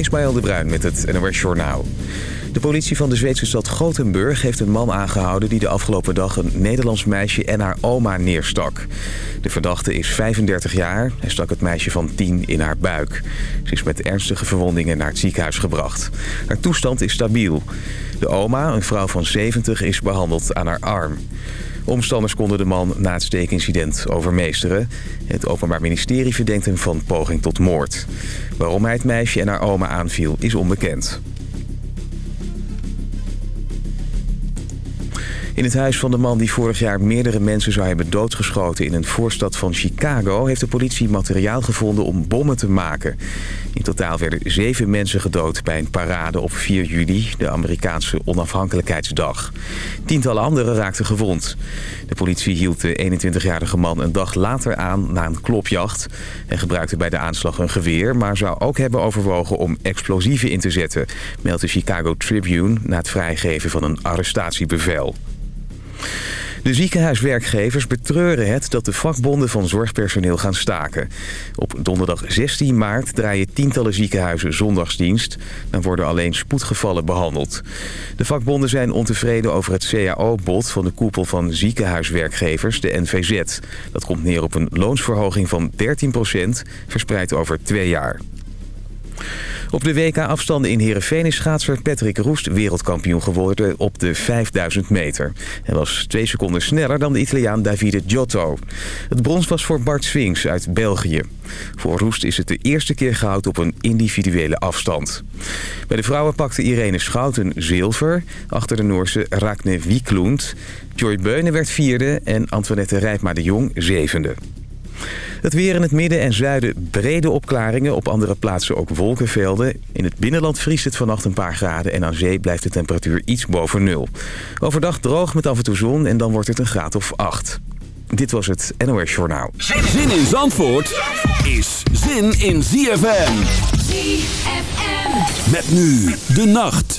Ismaël de Bruin met het NOS Journaal. De politie van de Zweedse stad Gothenburg heeft een man aangehouden... die de afgelopen dag een Nederlands meisje en haar oma neerstak. De verdachte is 35 jaar. Hij stak het meisje van 10 in haar buik. Ze is met ernstige verwondingen naar het ziekenhuis gebracht. Haar toestand is stabiel. De oma, een vrouw van 70, is behandeld aan haar arm. Omstanders konden de man na het steekincident overmeesteren. Het Openbaar Ministerie verdenkt hem van poging tot moord. Waarom hij het meisje en haar oma aanviel is onbekend. In het huis van de man die vorig jaar meerdere mensen zou hebben doodgeschoten in een voorstad van Chicago... heeft de politie materiaal gevonden om bommen te maken. In totaal werden zeven mensen gedood bij een parade op 4 juli, de Amerikaanse onafhankelijkheidsdag. Tientallen anderen raakten gewond. De politie hield de 21-jarige man een dag later aan na een klopjacht... en gebruikte bij de aanslag een geweer... maar zou ook hebben overwogen om explosieven in te zetten... meldt de Chicago Tribune na het vrijgeven van een arrestatiebevel. De ziekenhuiswerkgevers betreuren het dat de vakbonden van zorgpersoneel gaan staken. Op donderdag 16 maart draaien tientallen ziekenhuizen zondagsdienst. Dan worden alleen spoedgevallen behandeld. De vakbonden zijn ontevreden over het CAO-bod van de koepel van ziekenhuiswerkgevers, de NVZ. Dat komt neer op een loonsverhoging van 13% verspreid over twee jaar. Op de WK-afstanden in Heerenveen is schaatser Patrick Roest wereldkampioen geworden op de 5000 meter. Hij was twee seconden sneller dan de Italiaan Davide Giotto. Het brons was voor Bart Swings uit België. Voor Roest is het de eerste keer goud op een individuele afstand. Bij de vrouwen pakte Irene Schouten zilver achter de Noorse Ragne Wieklund. Joy Beunen werd vierde en Antoinette Rijpma de Jong zevende. Het weer in het midden en zuiden brede opklaringen. Op andere plaatsen ook wolkenvelden. In het binnenland vriest het vannacht een paar graden... en aan zee blijft de temperatuur iets boven nul. Overdag droog met af en toe zon en dan wordt het een graad of acht. Dit was het NOS Journaal. Zin in Zandvoort is zin in ZFM. ZFM. Met nu de nacht.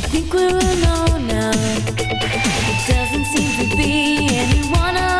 think we're alone now. It doesn't seem to be anyone else.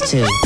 too.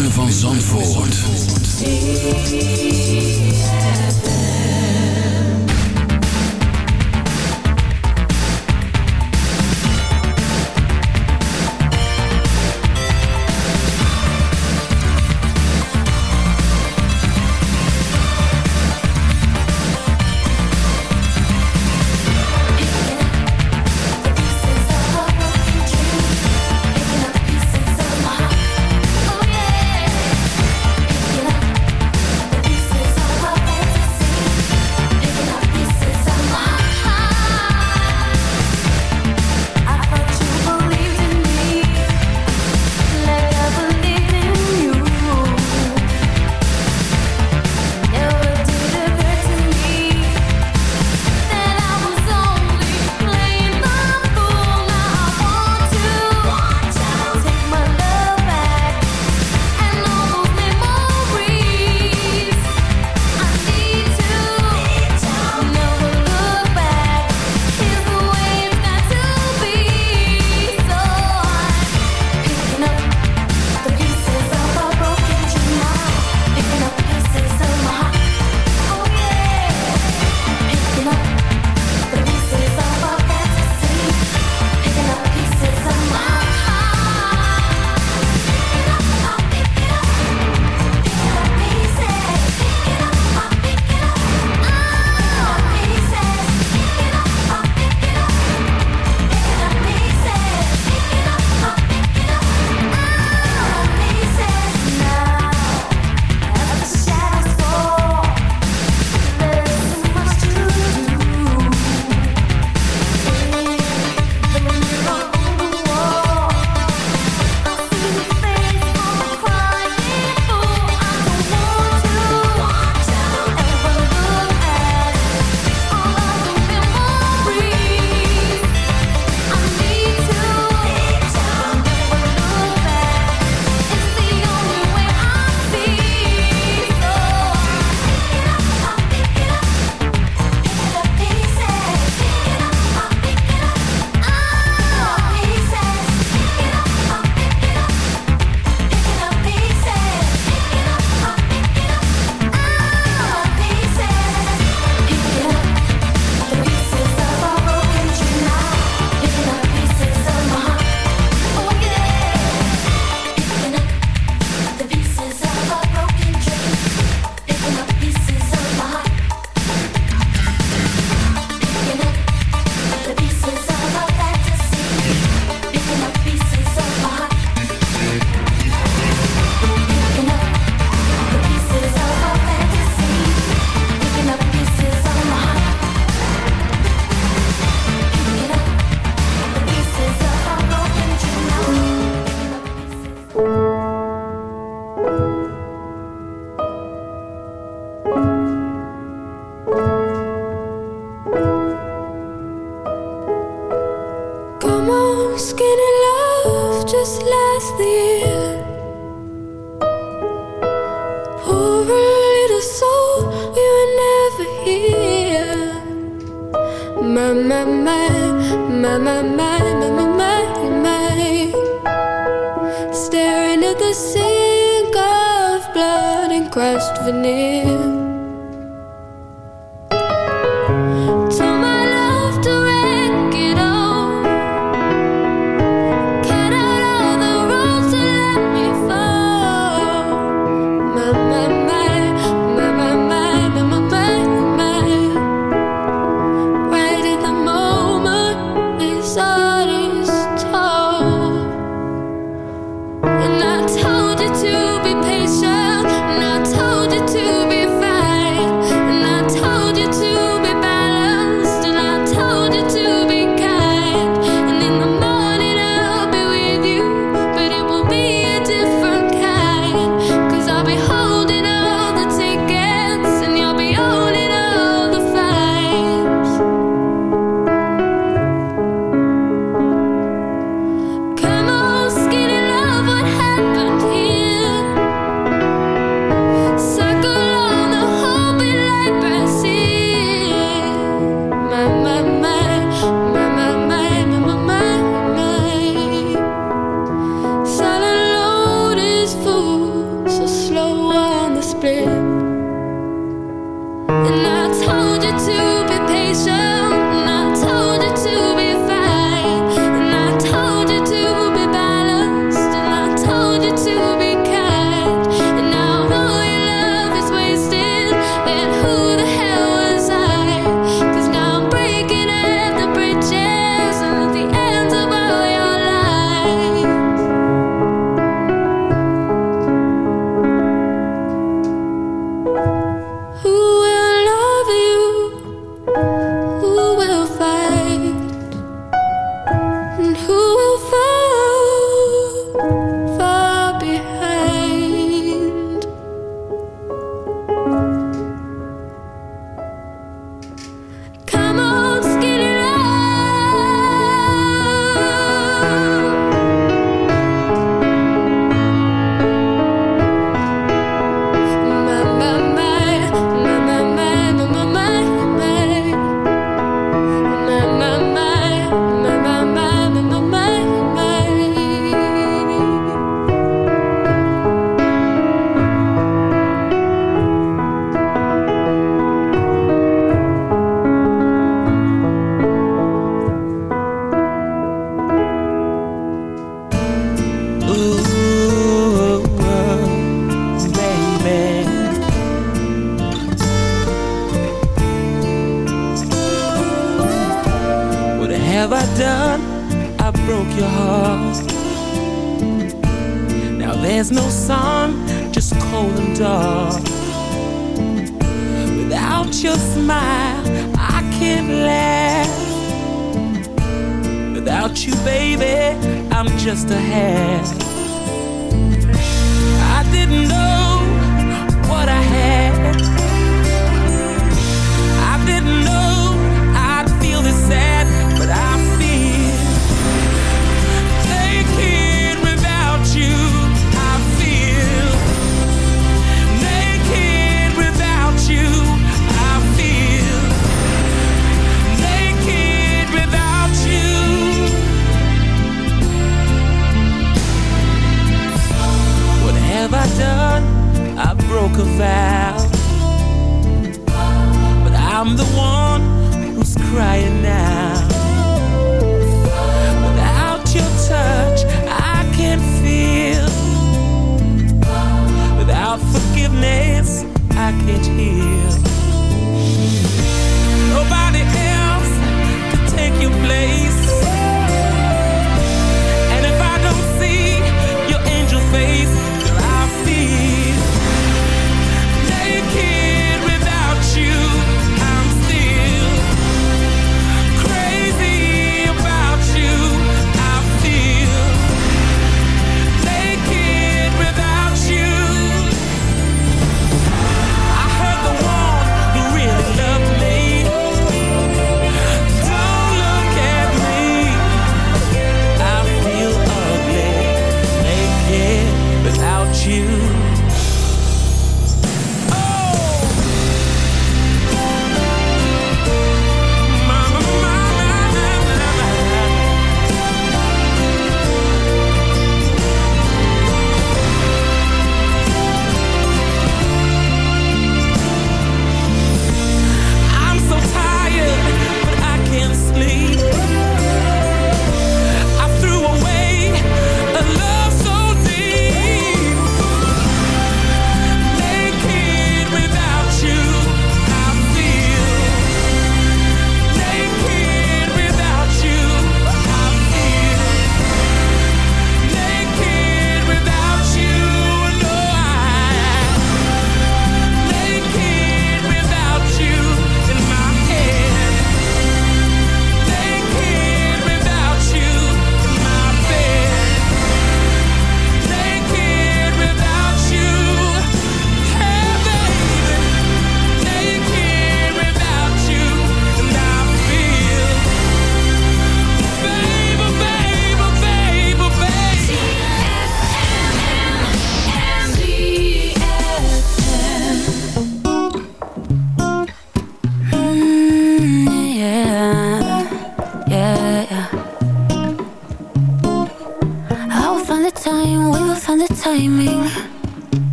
van Zandvoort.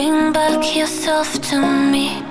Bring back yourself to me.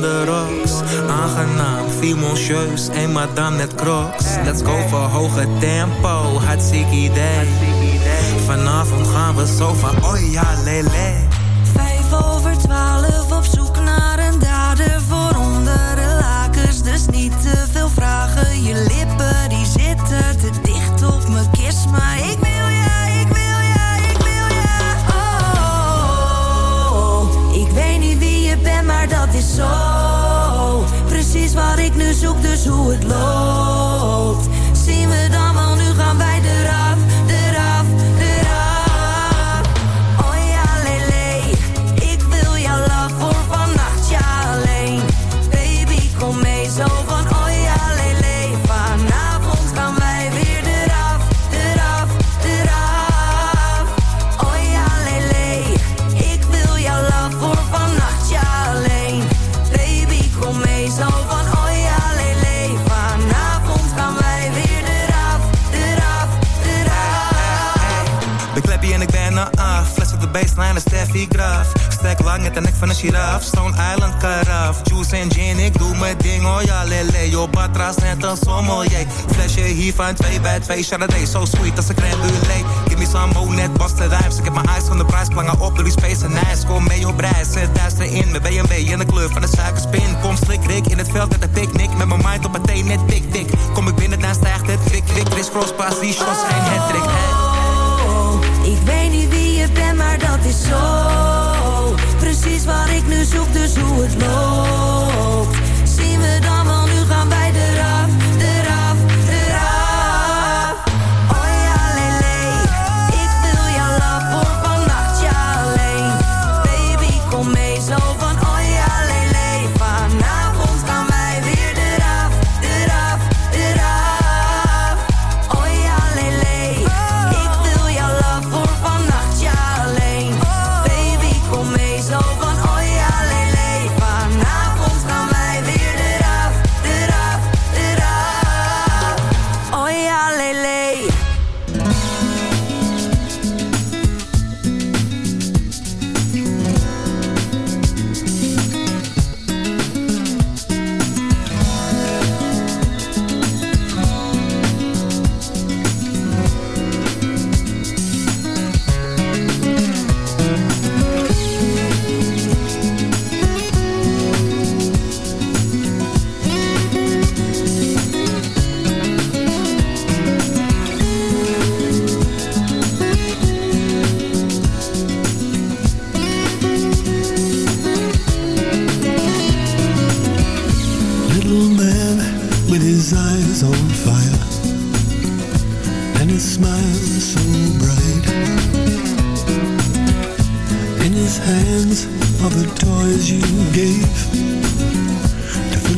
van de rocks. Aangenaam, viel en madame net crocs. So sweet, dat a een crème Give me some Monet, basta rijms Ik heb mijn eyes van de prijs, plangen op De die space en ijs Kom mee op reis, zet duister in. Mijn BMW in de kleur van de suikerspin. Kom slik, in het veld met een picknick. Met mijn mind op het thee, net tik, tik. Kom ik binnen, dan stijgt het, fik, fik Chris Cross, pas die shots, geen hattrick Oh, Ik weet niet wie je bent, maar dat is zo. Precies waar ik nu zoek, dus hoe het loopt.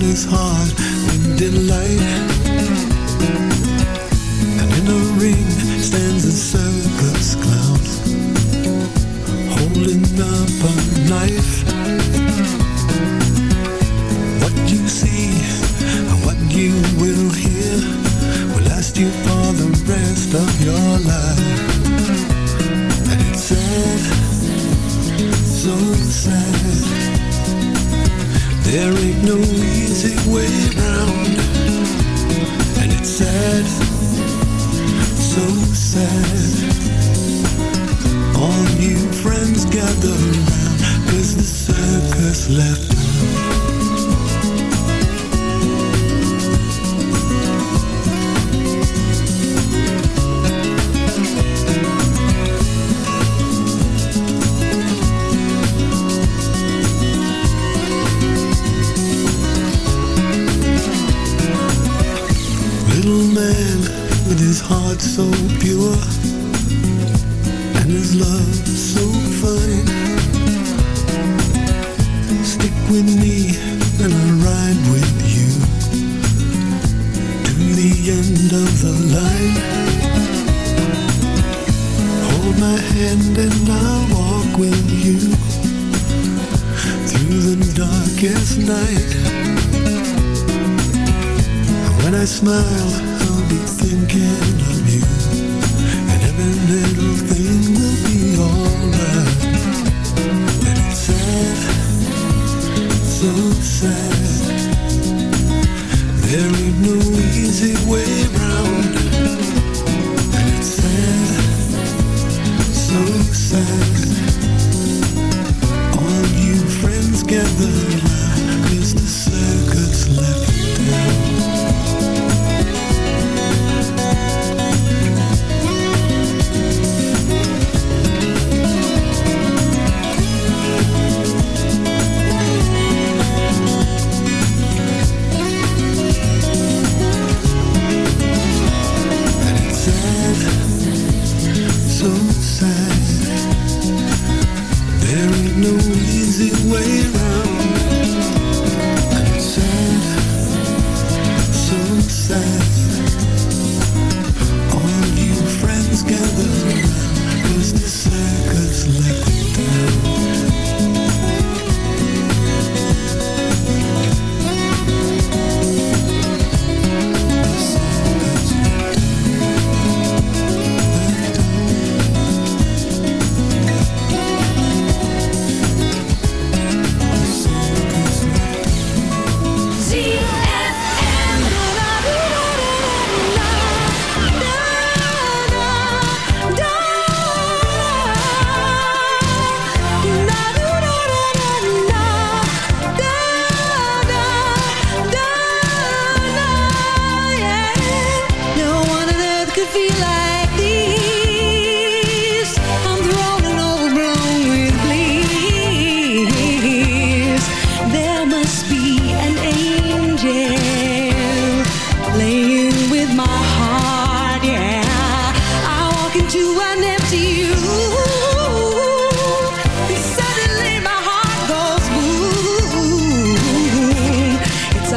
in his heart in delight. And in a ring stands a circus clown, holding up a knife. What you see and what you will hear will last you for the rest of your life. And it's sad, so sad. There ain't no easy way around, And it's sad, so sad. All new friends gather round Cause the circus left so sad. All you friends gather.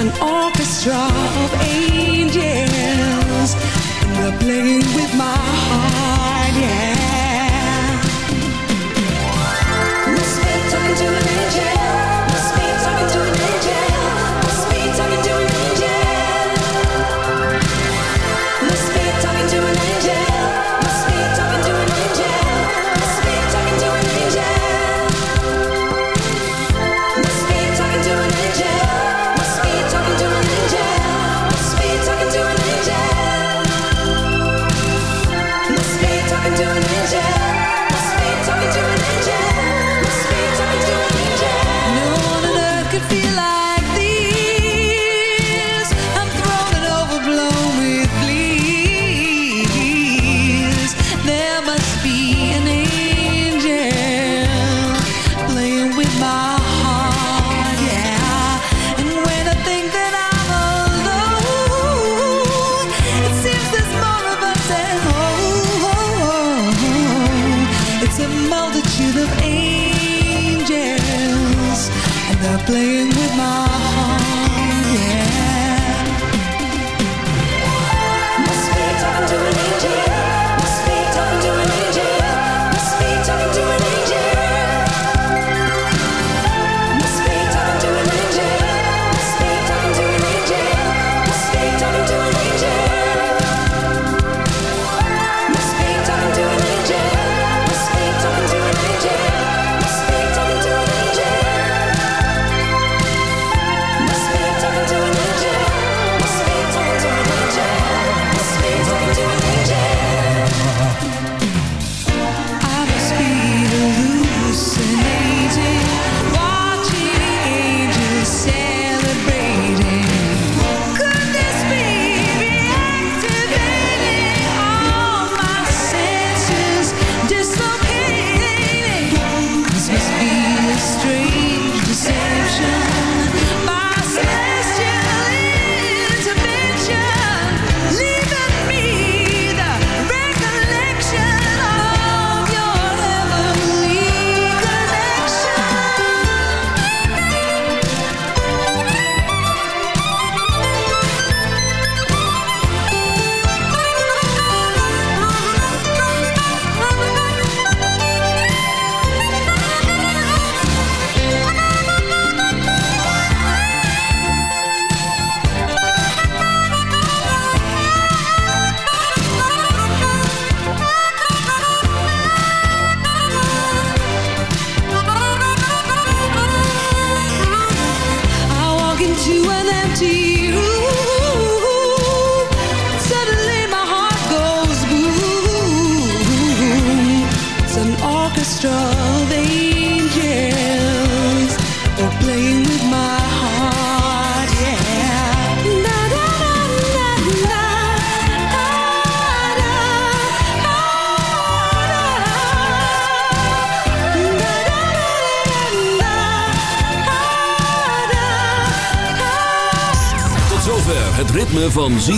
an orchestra of angels, and they're playing with my